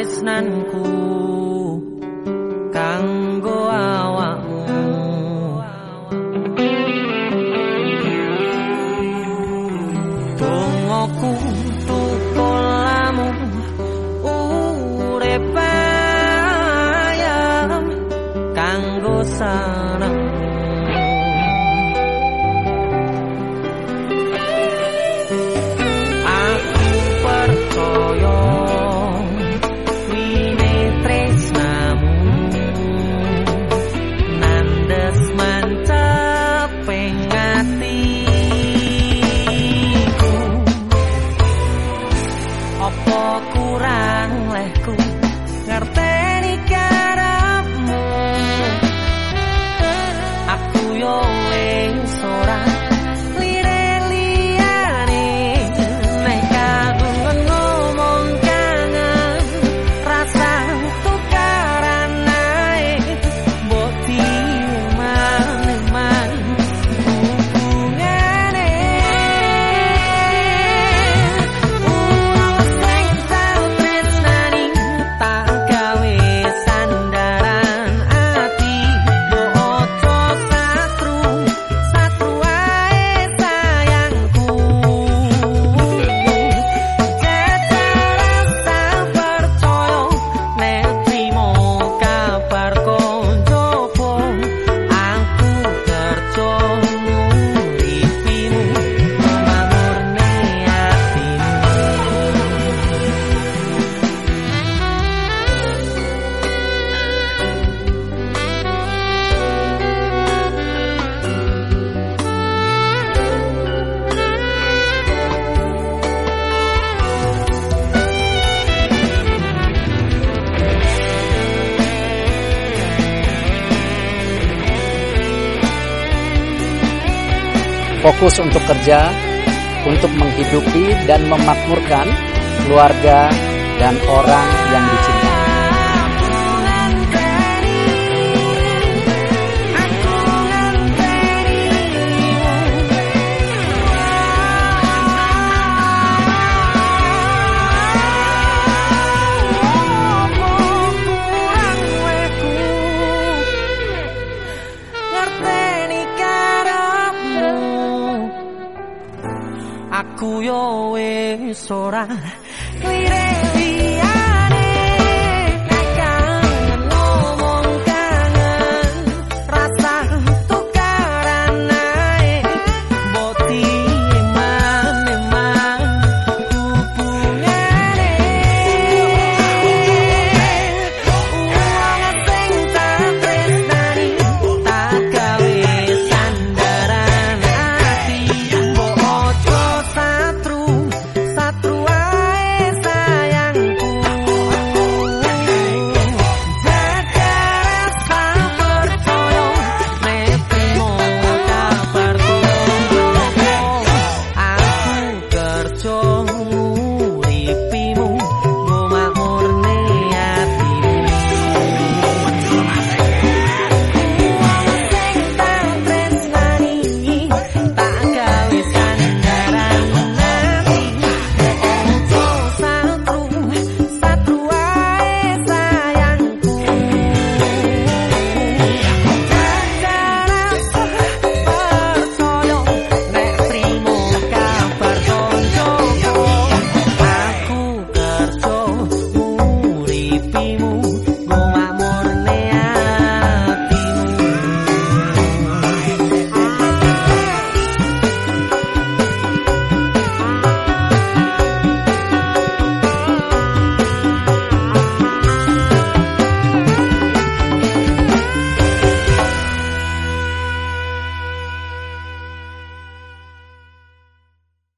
tresnanku kanggo awakmu Dongoku tukolamu urep ayam kanggo sana. fokus untuk kerja, untuk menghidupi dan memakmurkan keluarga dan orang yang dicintai. aku yo wis ora.